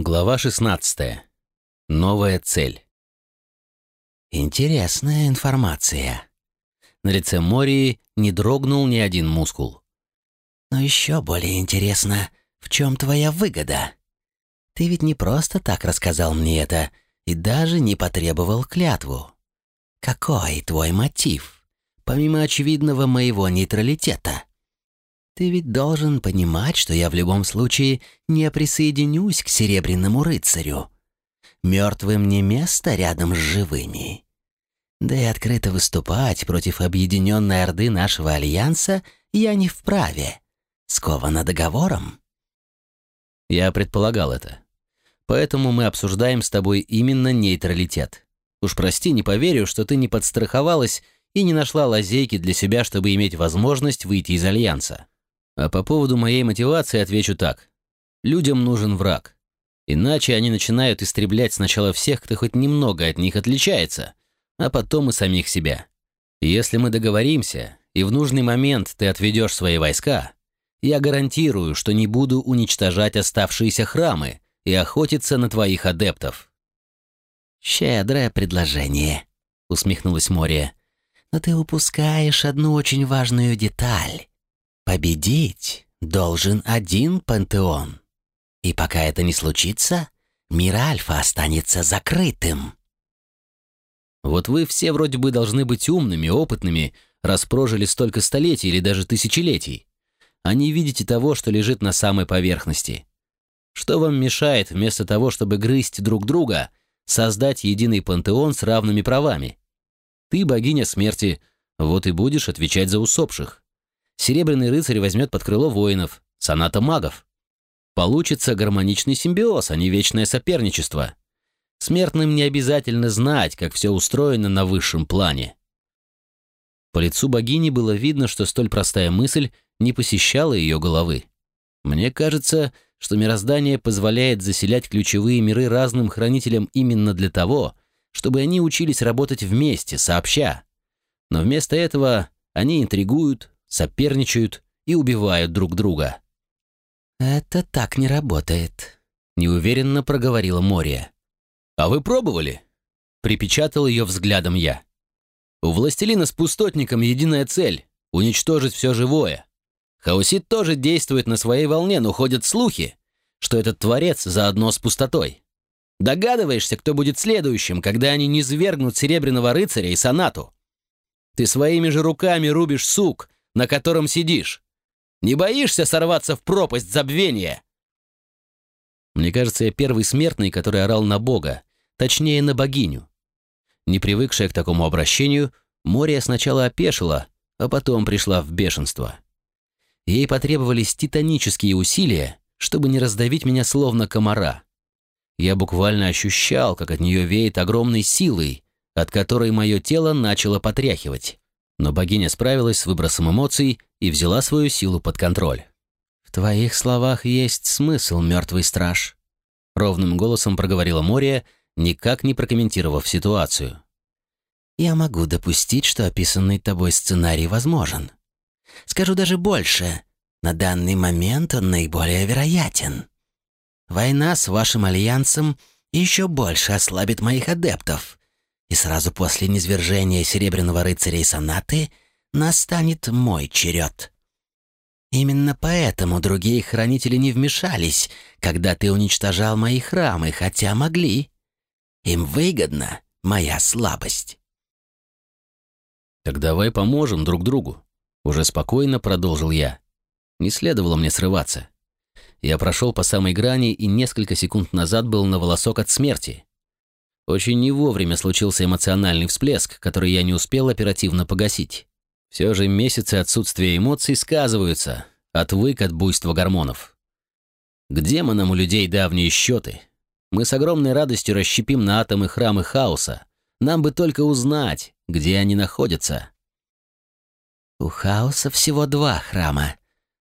Глава 16. Новая цель. Интересная информация. На лице Мории не дрогнул ни один мускул. Но еще более интересно, в чем твоя выгода? Ты ведь не просто так рассказал мне это и даже не потребовал клятву. Какой твой мотив, помимо очевидного моего нейтралитета? Ты ведь должен понимать, что я в любом случае не присоединюсь к Серебряному рыцарю. Мертвым не место рядом с живыми. Да и открыто выступать против объединенной Орды нашего Альянса я не вправе. Сковано договором. Я предполагал это. Поэтому мы обсуждаем с тобой именно нейтралитет. Уж прости, не поверю, что ты не подстраховалась и не нашла лазейки для себя, чтобы иметь возможность выйти из Альянса. А по поводу моей мотивации отвечу так. Людям нужен враг. Иначе они начинают истреблять сначала всех, кто хоть немного от них отличается, а потом и самих себя. Если мы договоримся, и в нужный момент ты отведешь свои войска, я гарантирую, что не буду уничтожать оставшиеся храмы и охотиться на твоих адептов». «Щедрое предложение», — усмехнулась Мория. «Но ты упускаешь одну очень важную деталь. Победить должен один пантеон. И пока это не случится, мир Альфа останется закрытым. Вот вы все вроде бы должны быть умными, опытными, раз прожили столько столетий или даже тысячелетий, а не видите того, что лежит на самой поверхности. Что вам мешает вместо того, чтобы грызть друг друга, создать единый пантеон с равными правами? Ты богиня смерти, вот и будешь отвечать за усопших. Серебряный рыцарь возьмет под крыло воинов, соната магов. Получится гармоничный симбиоз, а не вечное соперничество. Смертным не обязательно знать, как все устроено на высшем плане. По лицу богини было видно, что столь простая мысль не посещала ее головы. Мне кажется, что мироздание позволяет заселять ключевые миры разным хранителям именно для того, чтобы они учились работать вместе, сообща. Но вместо этого они интригуют, соперничают и убивают друг друга. «Это так не работает», — неуверенно проговорила Мория. «А вы пробовали?» — припечатал ее взглядом я. «У властелина с пустотником единая цель — уничтожить все живое. Хаосит тоже действует на своей волне, но ходят слухи, что этот творец заодно с пустотой. Догадываешься, кто будет следующим, когда они не свергнут Серебряного рыцаря и Сонату? Ты своими же руками рубишь сук, на котором сидишь. Не боишься сорваться в пропасть забвения?» Мне кажется, я первый смертный, который орал на Бога, точнее, на богиню. Не привыкшая к такому обращению, Мория сначала опешила, а потом пришла в бешенство. Ей потребовались титанические усилия, чтобы не раздавить меня словно комара. Я буквально ощущал, как от нее веет огромной силой, от которой мое тело начало потряхивать. Но богиня справилась с выбросом эмоций и взяла свою силу под контроль. «В твоих словах есть смысл, мертвый страж», — ровным голосом проговорила Мория, никак не прокомментировав ситуацию. «Я могу допустить, что описанный тобой сценарий возможен. Скажу даже больше. На данный момент он наиболее вероятен. Война с вашим альянсом еще больше ослабит моих адептов и сразу после низвержения Серебряного рыцаря и сонаты настанет мой черед. Именно поэтому другие хранители не вмешались, когда ты уничтожал мои храмы, хотя могли. Им выгодна моя слабость. «Так давай поможем друг другу», — уже спокойно продолжил я. Не следовало мне срываться. Я прошел по самой грани и несколько секунд назад был на волосок от смерти. Очень не вовремя случился эмоциональный всплеск, который я не успел оперативно погасить. Все же месяцы отсутствия эмоций сказываются, отвык от буйства гормонов. К демонам у людей давние счеты. Мы с огромной радостью расщепим на атомы храмы хаоса. Нам бы только узнать, где они находятся. У хаоса всего два храма,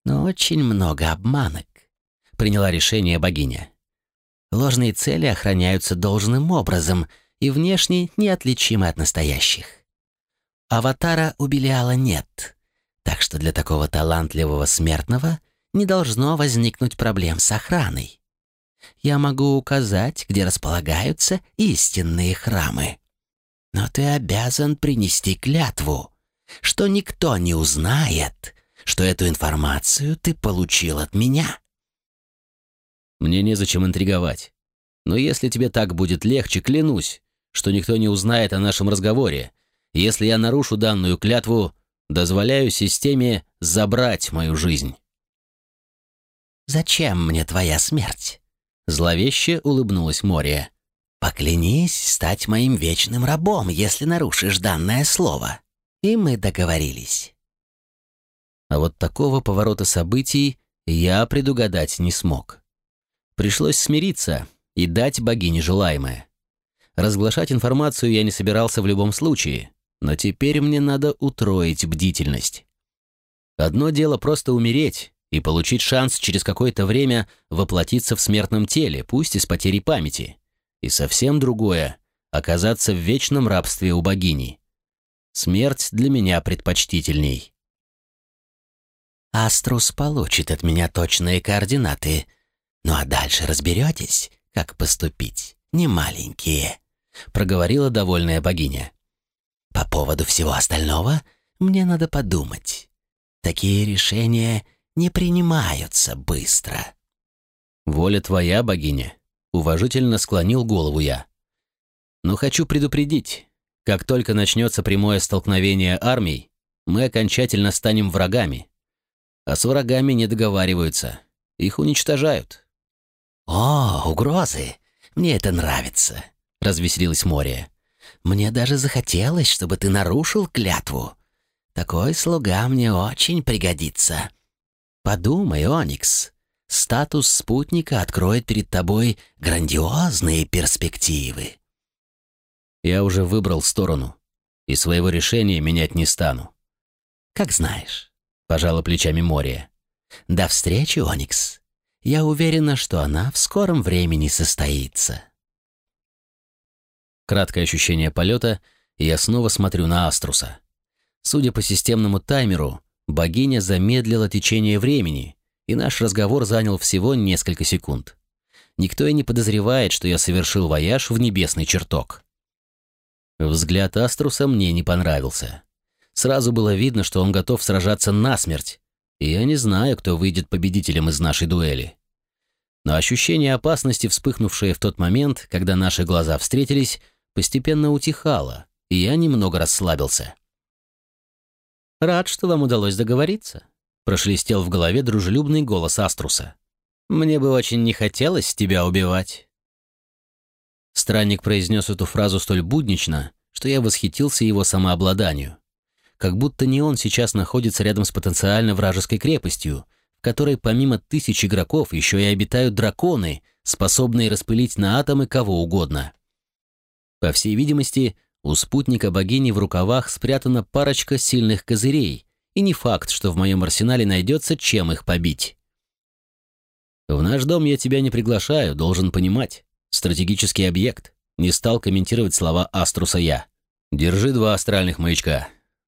но очень много обманок, приняла решение богиня. Ложные цели охраняются должным образом и внешне неотличимы от настоящих. Аватара у Белиала нет, так что для такого талантливого смертного не должно возникнуть проблем с охраной. я могу указать, где располагаются истинные храмы. Но ты обязан принести клятву, что никто не узнает, что эту информацию ты получил от меня. Мне незачем интриговать. Но если тебе так будет легче, клянусь, что никто не узнает о нашем разговоре. Если я нарушу данную клятву, дозволяю системе забрать мою жизнь. «Зачем мне твоя смерть?» Зловеще улыбнулась Мория. «Поклянись стать моим вечным рабом, если нарушишь данное слово. И мы договорились». А вот такого поворота событий я предугадать не смог. Пришлось смириться и дать богине желаемое. Разглашать информацию я не собирался в любом случае, но теперь мне надо утроить бдительность. Одно дело просто умереть и получить шанс через какое-то время воплотиться в смертном теле, пусть и с потерей памяти. И совсем другое — оказаться в вечном рабстве у богини. Смерть для меня предпочтительней. Аструс получит от меня точные координаты. Ну а дальше разберетесь, как поступить, не маленькие», — проговорила довольная богиня. «По поводу всего остального мне надо подумать. Такие решения не принимаются быстро». «Воля твоя, богиня», — уважительно склонил голову я. «Но хочу предупредить, как только начнется прямое столкновение армий, мы окончательно станем врагами, а с врагами не договариваются. Их уничтожают. «О, угрозы! Мне это нравится!» — развеселилась Мория. «Мне даже захотелось, чтобы ты нарушил клятву. Такой слуга мне очень пригодится. Подумай, Оникс, статус спутника откроет перед тобой грандиозные перспективы». Я уже выбрал сторону, и своего решения менять не стану. «Как знаешь». — пожала плечами Мория. «До встречи, Оникс. Я уверена, что она в скором времени состоится». Краткое ощущение полета, и я снова смотрю на Аструса. Судя по системному таймеру, богиня замедлила течение времени, и наш разговор занял всего несколько секунд. Никто и не подозревает, что я совершил вояж в небесный чертог. Взгляд Аструса мне не понравился. Сразу было видно, что он готов сражаться насмерть, и я не знаю, кто выйдет победителем из нашей дуэли. Но ощущение опасности, вспыхнувшее в тот момент, когда наши глаза встретились, постепенно утихало, и я немного расслабился. «Рад, что вам удалось договориться», — прошелестел в голове дружелюбный голос Аструса. «Мне бы очень не хотелось тебя убивать». Странник произнес эту фразу столь буднично, что я восхитился его самообладанию как будто не он сейчас находится рядом с потенциально вражеской крепостью, которой помимо тысяч игроков еще и обитают драконы, способные распылить на атомы кого угодно. По всей видимости, у спутника богини в рукавах спрятана парочка сильных козырей, и не факт, что в моем арсенале найдется, чем их побить. «В наш дом я тебя не приглашаю, должен понимать. Стратегический объект». Не стал комментировать слова Аструса я. «Держи два астральных маячка.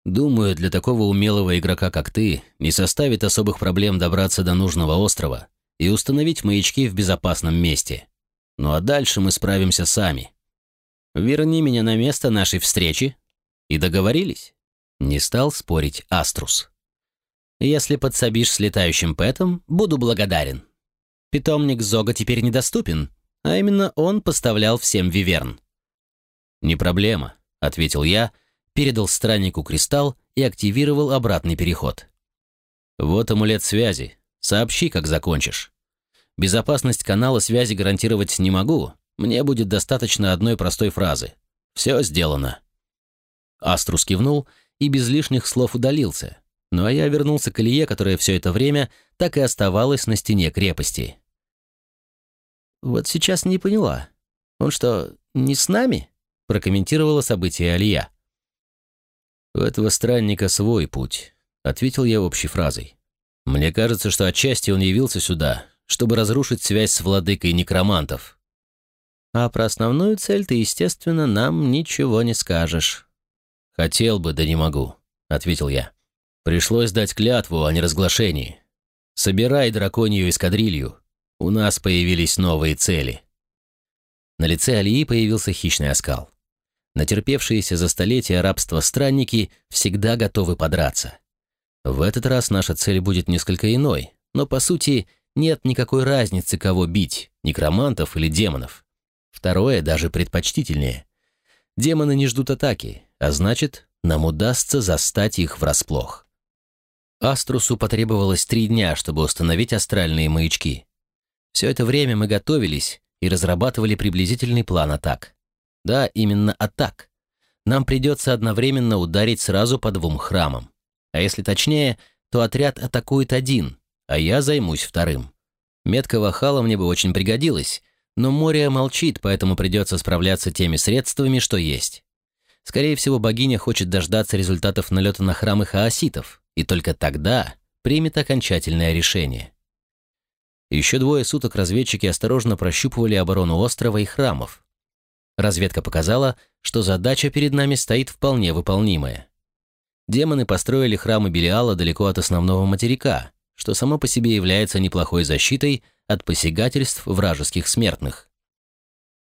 Думаю, для такого умелого игрока, как ты, не составит особых проблем добраться до нужного острова и установить маячки в безопасном месте. Ну а дальше мы справимся сами. Верни меня на место нашей встречи. И договорились? Не стал спорить Аструс. Если подсобишь с летающим пэтом, буду благодарен. Питомник Зога теперь недоступен, а именно он поставлял всем виверн. «Не проблема», — ответил я, — передал страннику кристалл и активировал обратный переход. «Вот амулет связи. Сообщи, как закончишь. Безопасность канала связи гарантировать не могу. Мне будет достаточно одной простой фразы. Все сделано». Аструс кивнул и без лишних слов удалился. Ну а я вернулся к Илье, которая все это время так и оставалась на стене крепости. «Вот сейчас не поняла. Он что, не с нами?» прокомментировала событие Алия. «У этого странника свой путь», — ответил я общей фразой. «Мне кажется, что отчасти он явился сюда, чтобы разрушить связь с владыкой некромантов». «А про основную цель ты, естественно, нам ничего не скажешь». «Хотел бы, да не могу», — ответил я. «Пришлось дать клятву о неразглашении. Собирай драконью эскадрилью. У нас появились новые цели. На лице Алии появился хищный оскал. Натерпевшиеся за столетия рабства странники всегда готовы подраться. В этот раз наша цель будет несколько иной, но, по сути, нет никакой разницы, кого бить, некромантов или демонов. Второе даже предпочтительнее. Демоны не ждут атаки, а значит, нам удастся застать их врасплох. Аструсу потребовалось три дня, чтобы установить астральные маячки. Все это время мы готовились и разрабатывали приблизительный план атак. Да, именно атак. Нам придется одновременно ударить сразу по двум храмам. А если точнее, то отряд атакует один, а я займусь вторым. Метка Вахала мне бы очень пригодилась, но море молчит, поэтому придется справляться теми средствами, что есть. Скорее всего, богиня хочет дождаться результатов налета на храмы хаоситов, и только тогда примет окончательное решение. Еще двое суток разведчики осторожно прощупывали оборону острова и храмов. Разведка показала, что задача перед нами стоит вполне выполнимая. Демоны построили храмы Белиала далеко от основного материка, что само по себе является неплохой защитой от посягательств вражеских смертных.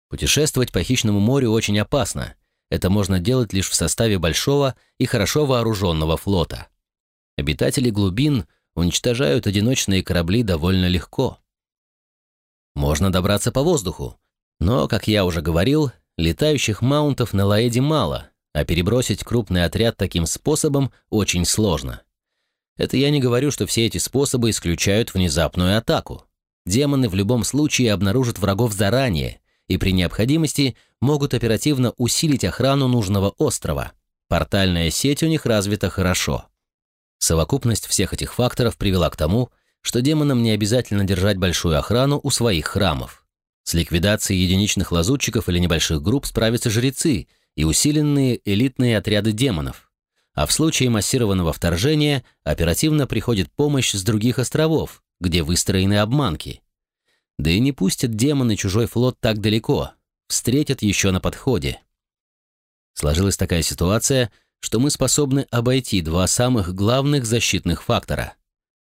Путешествовать по хищному морю очень опасно. Это можно делать лишь в составе большого и хорошо вооруженного флота. Обитатели глубин уничтожают одиночные корабли довольно легко. Можно добраться по воздуху, но, как я уже говорил, летающих маунтов на Лаэде мало, а перебросить крупный отряд таким способом очень сложно. Это я не говорю, что все эти способы исключают внезапную атаку. Демоны в любом случае обнаружат врагов заранее и при необходимости могут оперативно усилить охрану нужного острова. Портальная сеть у них развита хорошо. Совокупность всех этих факторов привела к тому, что демонам не обязательно держать большую охрану у своих храмов. С ликвидацией единичных лазутчиков или небольших групп справятся жрецы и усиленные элитные отряды демонов а в случае массированного вторжения оперативно приходит помощь с других островов, где выстроены обманки. Да и не пустят демоны чужой флот так далеко, встретят еще на подходе. Сложилась такая ситуация, что мы способны обойти два самых главных защитных фактора.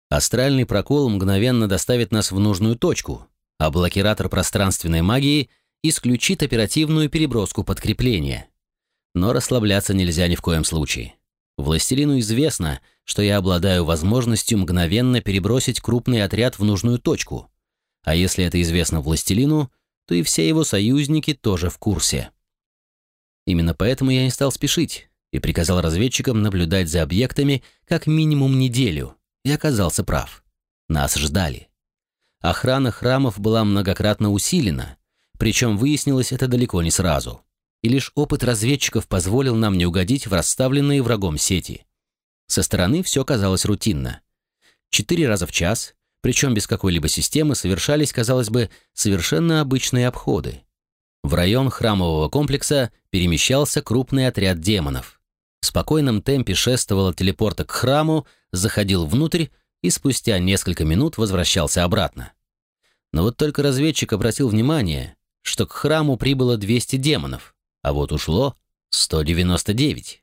Астральный прокол мгновенно доставит нас в нужную точку, а блокиратор пространственной магии исключит оперативную переброску подкрепления. Но расслабляться нельзя ни в коем случае. Властелину известно, что я обладаю возможностью мгновенно перебросить крупный отряд в нужную точку. А если это известно властелину, то и все его союзники тоже в курсе. Именно поэтому я не стал спешить и приказал разведчикам наблюдать за объектами как минимум неделю, и оказался прав. Нас ждали. Охрана храмов была многократно усилена, причем выяснилось это далеко не сразу и лишь опыт разведчиков позволил нам не угодить в расставленные врагом сети. Со стороны все казалось рутинно. Четыре раза в час, причем без какой-либо системы, совершались, казалось бы, совершенно обычные обходы. В район храмового комплекса перемещался крупный отряд демонов. В спокойном темпе шествовал телепорта к храму, заходил внутрь и спустя несколько минут возвращался обратно. Но вот только разведчик обратил внимание, что к храму прибыло 200 демонов, а вот ушло 199.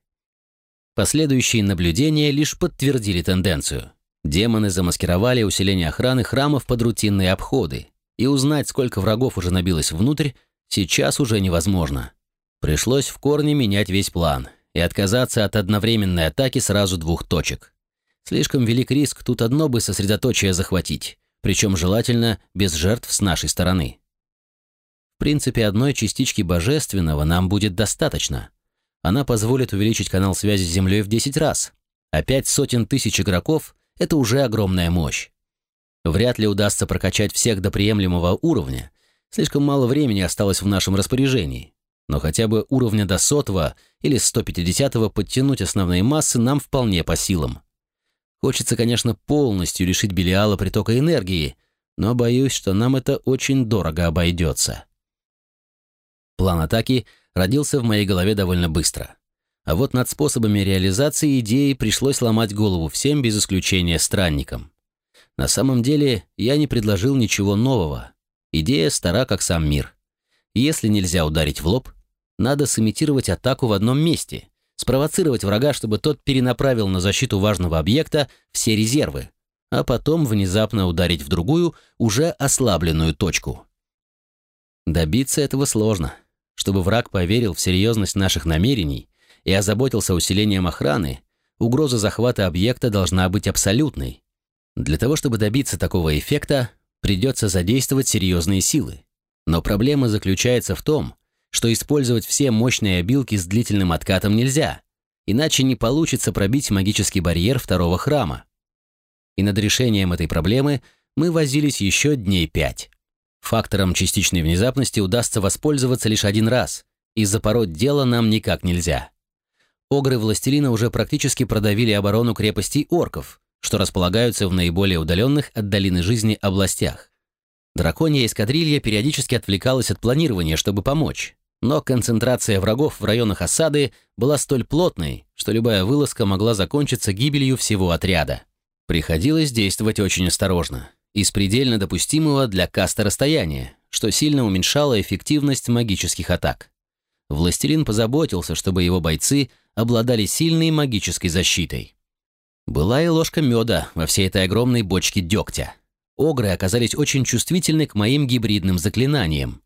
Последующие наблюдения лишь подтвердили тенденцию. Демоны замаскировали усиление охраны храмов под рутинные обходы, и узнать, сколько врагов уже набилось внутрь, сейчас уже невозможно. Пришлось в корне менять весь план и отказаться от одновременной атаки сразу двух точек. Слишком велик риск тут одно бы сосредоточие захватить, причем желательно без жертв с нашей стороны. В принципе, одной частички божественного нам будет достаточно. Она позволит увеличить канал связи с Землей в 10 раз. А пять сотен тысяч игроков — это уже огромная мощь. Вряд ли удастся прокачать всех до приемлемого уровня. Слишком мало времени осталось в нашем распоряжении. Но хотя бы уровня до сотого или 150-го подтянуть основные массы нам вполне по силам. Хочется, конечно, полностью лишить Белиала притока энергии, но боюсь, что нам это очень дорого обойдется. План атаки родился в моей голове довольно быстро. А вот над способами реализации идеи пришлось ломать голову всем без исключения странникам. На самом деле я не предложил ничего нового. Идея стара, как сам мир. Если нельзя ударить в лоб, надо сымитировать атаку в одном месте, спровоцировать врага, чтобы тот перенаправил на защиту важного объекта все резервы, а потом внезапно ударить в другую, уже ослабленную точку. Добиться этого сложно. Чтобы враг поверил в серьезность наших намерений и озаботился усилением охраны, угроза захвата объекта должна быть абсолютной. Для того, чтобы добиться такого эффекта, придется задействовать серьезные силы. Но проблема заключается в том, что использовать все мощные обилки с длительным откатом нельзя, иначе не получится пробить магический барьер второго храма. И над решением этой проблемы мы возились еще дней пять. Фактором частичной внезапности удастся воспользоваться лишь один раз, и запороть дело нам никак нельзя. Огры Властелина уже практически продавили оборону крепостей орков, что располагаются в наиболее удаленных от долины жизни областях. Драконья эскадрилья периодически отвлекалась от планирования, чтобы помочь, но концентрация врагов в районах осады была столь плотной, что любая вылазка могла закончиться гибелью всего отряда. Приходилось действовать очень осторожно, из предельно допустимого для каста расстояния, что сильно уменьшало эффективность магических атак. Властелин позаботился, чтобы его бойцы обладали сильной магической защитой. Была и ложка меда во всей этой огромной бочке дегтя. Огры оказались очень чувствительны к моим гибридным заклинаниям.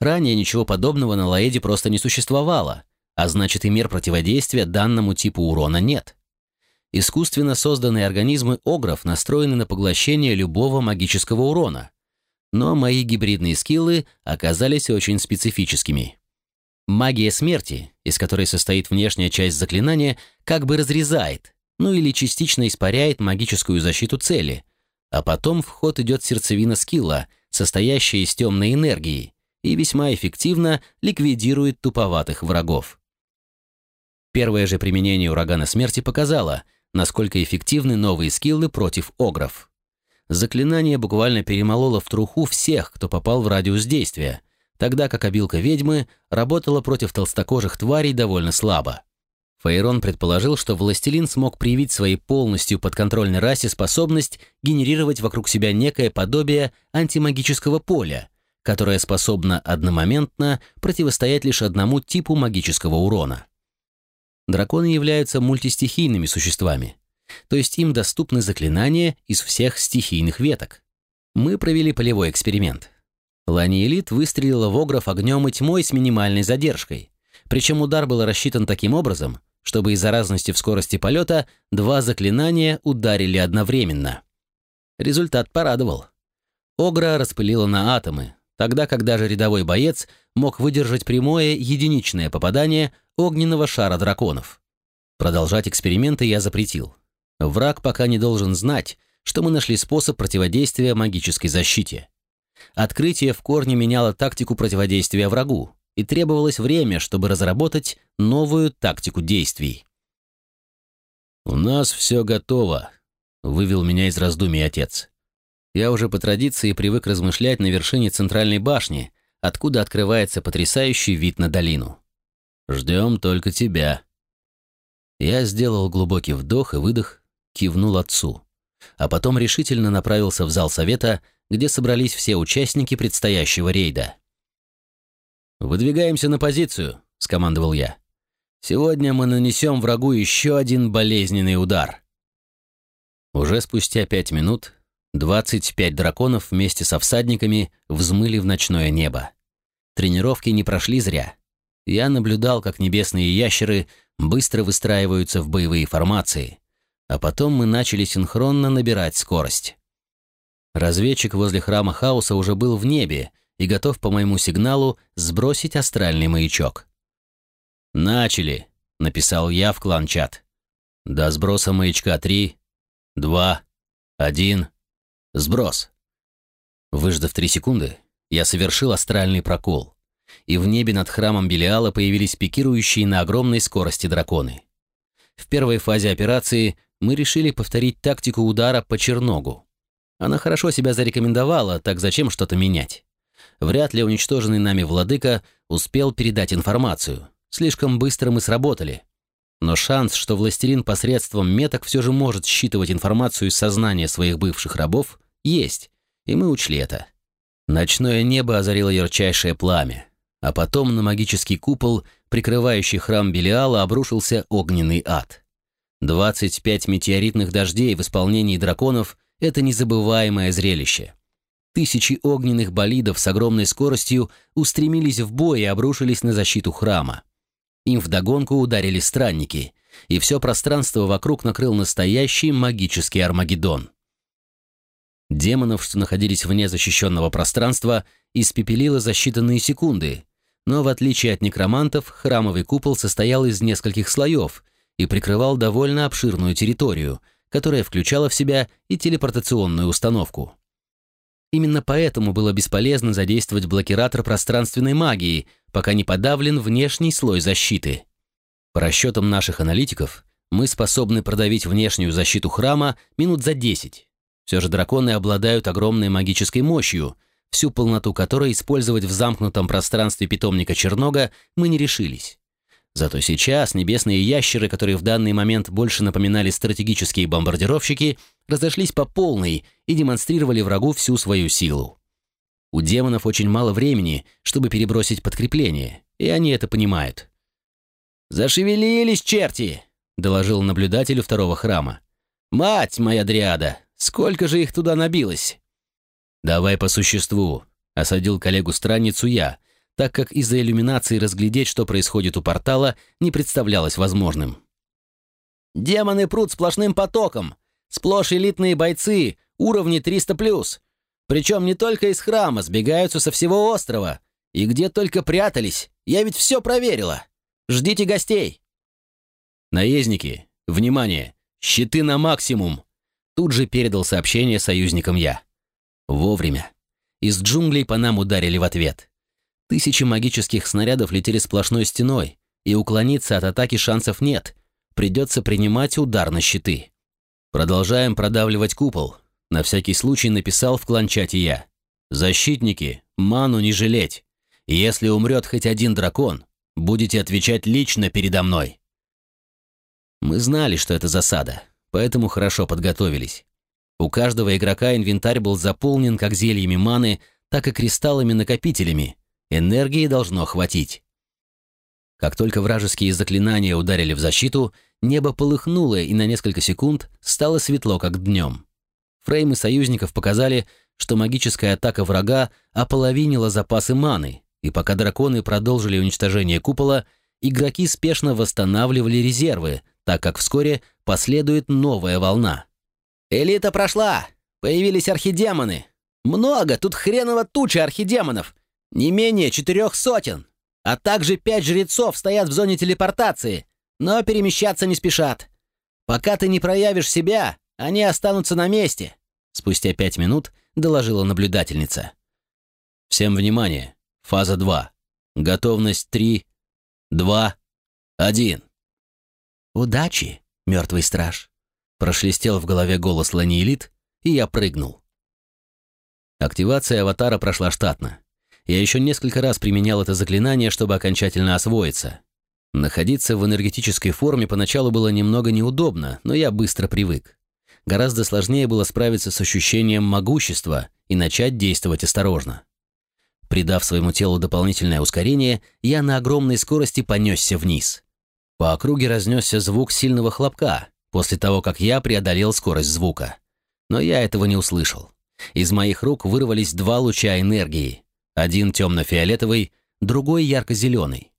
Ранее ничего подобного на Лаэде просто не существовало, а значит и мер противодействия данному типу урона нет. Искусственно созданные организмы огров настроены на поглощение любого магического урона. Но мои гибридные скиллы оказались очень специфическими. Магия смерти, из которой состоит внешняя часть заклинания, как бы разрезает, ну или частично испаряет магическую защиту цели, а потом в ход идет сердцевина скилла, состоящая из темной энергии, и весьма эффективно ликвидирует туповатых врагов. Первое же применение урагана смерти показало, насколько эффективны новые скиллы против огров. Заклинание буквально перемололо в труху всех, кто попал в радиус действия, тогда как обилка ведьмы работала против толстокожих тварей довольно слабо. Фейрон предположил, что властелин смог привить своей полностью подконтрольной расе способность генерировать вокруг себя некое подобие антимагического поля, которое способно одномоментно противостоять лишь одному типу магического урона. Драконы являются мультистихийными существами, то есть им доступны заклинания из всех стихийных веток. Мы провели полевой эксперимент. Ланиэлит выстрелила в огров огнем и тьмой с минимальной задержкой. Причем удар был рассчитан таким образом, чтобы из-за разности в скорости полета два заклинания ударили одновременно. Результат порадовал. Огра распылила на атомы, тогда как даже рядовой боец мог выдержать прямое единичное попадание огненного шара драконов. Продолжать эксперименты я запретил. Враг пока не должен знать, что мы нашли способ противодействия магической защите. Открытие в корне меняло тактику противодействия врагу, и требовалось время, чтобы разработать новую тактику действий. «У нас все готово», — вывел меня из раздумий отец. Я уже по традиции привык размышлять на вершине центральной башни, откуда открывается потрясающий вид на долину. Ждем только тебя». Я сделал глубокий вдох и выдох, кивнул отцу, а потом решительно направился в зал совета, где собрались все участники предстоящего рейда. «Выдвигаемся на позицию», — скомандовал я. «Сегодня мы нанесем врагу еще один болезненный удар». Уже спустя пять минут 25 драконов вместе со всадниками взмыли в ночное небо. Тренировки не прошли зря. Я наблюдал, как небесные ящеры быстро выстраиваются в боевые формации, а потом мы начали синхронно набирать скорость. Разведчик возле храма хаоса уже был в небе и готов по моему сигналу сбросить астральный маячок. «Начали», — написал я в клан-чат. «До сброса маячка три, два, один, сброс». Выждав три секунды, я совершил астральный прокол и в небе над храмом Белиала появились пикирующие на огромной скорости драконы. В первой фазе операции мы решили повторить тактику удара по Черногу. Она хорошо себя зарекомендовала, так зачем что-то менять? Вряд ли уничтоженный нами владыка успел передать информацию. Слишком быстро мы сработали. Но шанс, что властелин посредством меток все же может считывать информацию из сознания своих бывших рабов, есть, и мы учли это. Ночное небо озарило ярчайшее пламя а потом на магический купол, прикрывающий храм Белиала, обрушился огненный ад. 25 метеоритных дождей в исполнении драконов это незабываемое зрелище. Тысячи огненных болидов с огромной скоростью устремились в бой и обрушились на защиту храма. Им вдогонку ударили странники, и все пространство вокруг накрыл настоящий магический Армагеддон. Демонов, что находились вне защищенного пространства, испепелило за считанные секунды, но в отличие от некромантов, храмовый купол состоял из нескольких слоев и прикрывал довольно обширную территорию, которая включала в себя и телепортационную установку. Именно поэтому было бесполезно задействовать блокиратор пространственной магии, пока не подавлен внешний слой защиты. По расчетам наших аналитиков, мы способны продавить внешнюю защиту храма минут за 10. Все же драконы обладают огромной магической мощью, всю полноту которой использовать в замкнутом пространстве питомника Чернога мы не решились. Зато сейчас небесные ящеры, которые в данный момент больше напоминали стратегические бомбардировщики, разошлись по полной и демонстрировали врагу всю свою силу. У демонов очень мало времени, чтобы перебросить подкрепление, и они это понимают. «Зашевелились черти!» — доложил наблюдателю второго храма. «Мать моя дриада! Сколько же их туда набилось?» «Давай по существу», — осадил коллегу-странницу я, так как из-за иллюминации разглядеть, что происходит у портала, не представлялось возможным. «Демоны прут сплошным потоком. Сплошь элитные бойцы, уровни 300+. Причем не только из храма, сбегаются со всего острова. И где только прятались, я ведь все проверила. Ждите гостей!» «Наездники, внимание! Щиты на максимум!» Тут же передал сообщение союзникам я. Вовремя. Из джунглей по нам ударили в ответ. Тысячи магических снарядов летели сплошной стеной, и уклониться от атаки шансов нет. Придется принимать удар на щиты. Продолжаем продавливать купол. На всякий случай написал в кланчате я. Защитники, ману не жалеть. Если умрет хоть один дракон, будете отвечать лично передо мной. Мы знали, что это засада, поэтому хорошо подготовились. У каждого игрока инвентарь был заполнен как зельями маны, так и кристаллами-накопителями. Энергии должно хватить. Как только вражеские заклинания ударили в защиту, небо полыхнуло и на несколько секунд стало светло, как днем. Фреймы союзников показали, что магическая атака врага ополовинила запасы маны, и пока драконы продолжили уничтожение купола, игроки спешно восстанавливали резервы, так как вскоре последует новая волна. «Элита прошла! Появились архидемоны! Много! Тут хреново туча архидемонов! Не менее четырех сотен! А также пять жрецов стоят в зоне телепортации, но перемещаться не спешат. Пока ты не проявишь себя, они останутся на месте!» Спустя пять минут доложила наблюдательница. «Всем внимание! Фаза 2. Готовность 3, 2, 1». «Удачи, мертвый страж!» Прошелестел в голове голос Ланиэлит, и я прыгнул. Активация аватара прошла штатно. Я еще несколько раз применял это заклинание, чтобы окончательно освоиться. Находиться в энергетической форме поначалу было немного неудобно, но я быстро привык. Гораздо сложнее было справиться с ощущением могущества и начать действовать осторожно. Придав своему телу дополнительное ускорение, я на огромной скорости понесся вниз. По округе разнесся звук сильного хлопка, после того, как я преодолел скорость звука. Но я этого не услышал. Из моих рук вырвались два луча энергии. Один темно-фиолетовый, другой ярко-зеленый.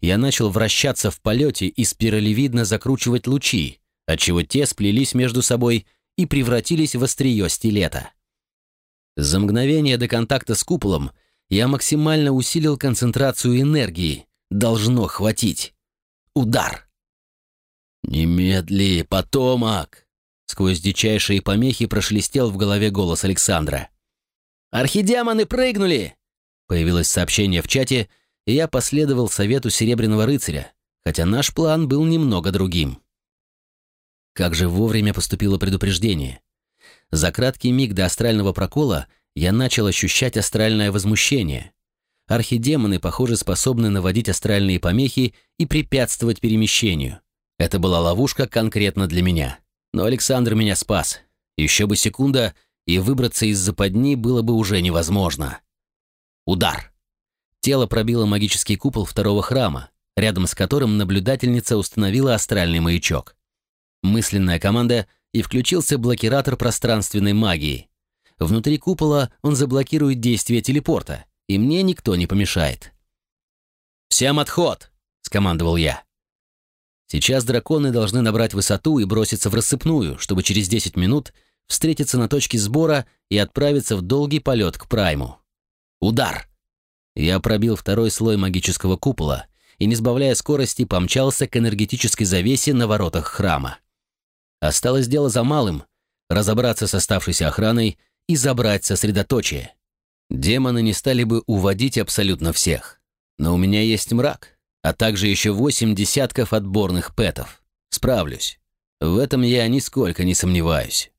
Я начал вращаться в полете и спиралевидно закручивать лучи, отчего те сплелись между собой и превратились в острие стилета. За мгновение до контакта с куполом я максимально усилил концентрацию энергии. Должно хватить. Удар! «Немедли, потомок!» Сквозь дичайшие помехи прошелестел в голове голос Александра. «Архидемоны прыгнули!» Появилось сообщение в чате, и я последовал совету Серебряного рыцаря, хотя наш план был немного другим. Как же вовремя поступило предупреждение. За краткий миг до астрального прокола я начал ощущать астральное возмущение. Архидемоны, похоже, способны наводить астральные помехи и препятствовать перемещению. Это была ловушка конкретно для меня. Но Александр меня спас. Еще бы секунда, и выбраться из западни было бы уже невозможно. Удар. Тело пробило магический купол второго храма, рядом с которым наблюдательница установила астральный маячок. Мысленная команда, и включился блокиратор пространственной магии. Внутри купола он заблокирует действие телепорта, и мне никто не помешает. «Всем отход!» — скомандовал я. Сейчас драконы должны набрать высоту и броситься в рассыпную, чтобы через 10 минут встретиться на точке сбора и отправиться в долгий полет к Прайму. Удар! Я пробил второй слой магического купола и, не сбавляя скорости, помчался к энергетической завесе на воротах храма. Осталось дело за малым — разобраться с оставшейся охраной и забрать сосредоточие. Демоны не стали бы уводить абсолютно всех. Но у меня есть мрак, а также еще восемь десятков отборных пэтов. Справлюсь. В этом я нисколько не сомневаюсь.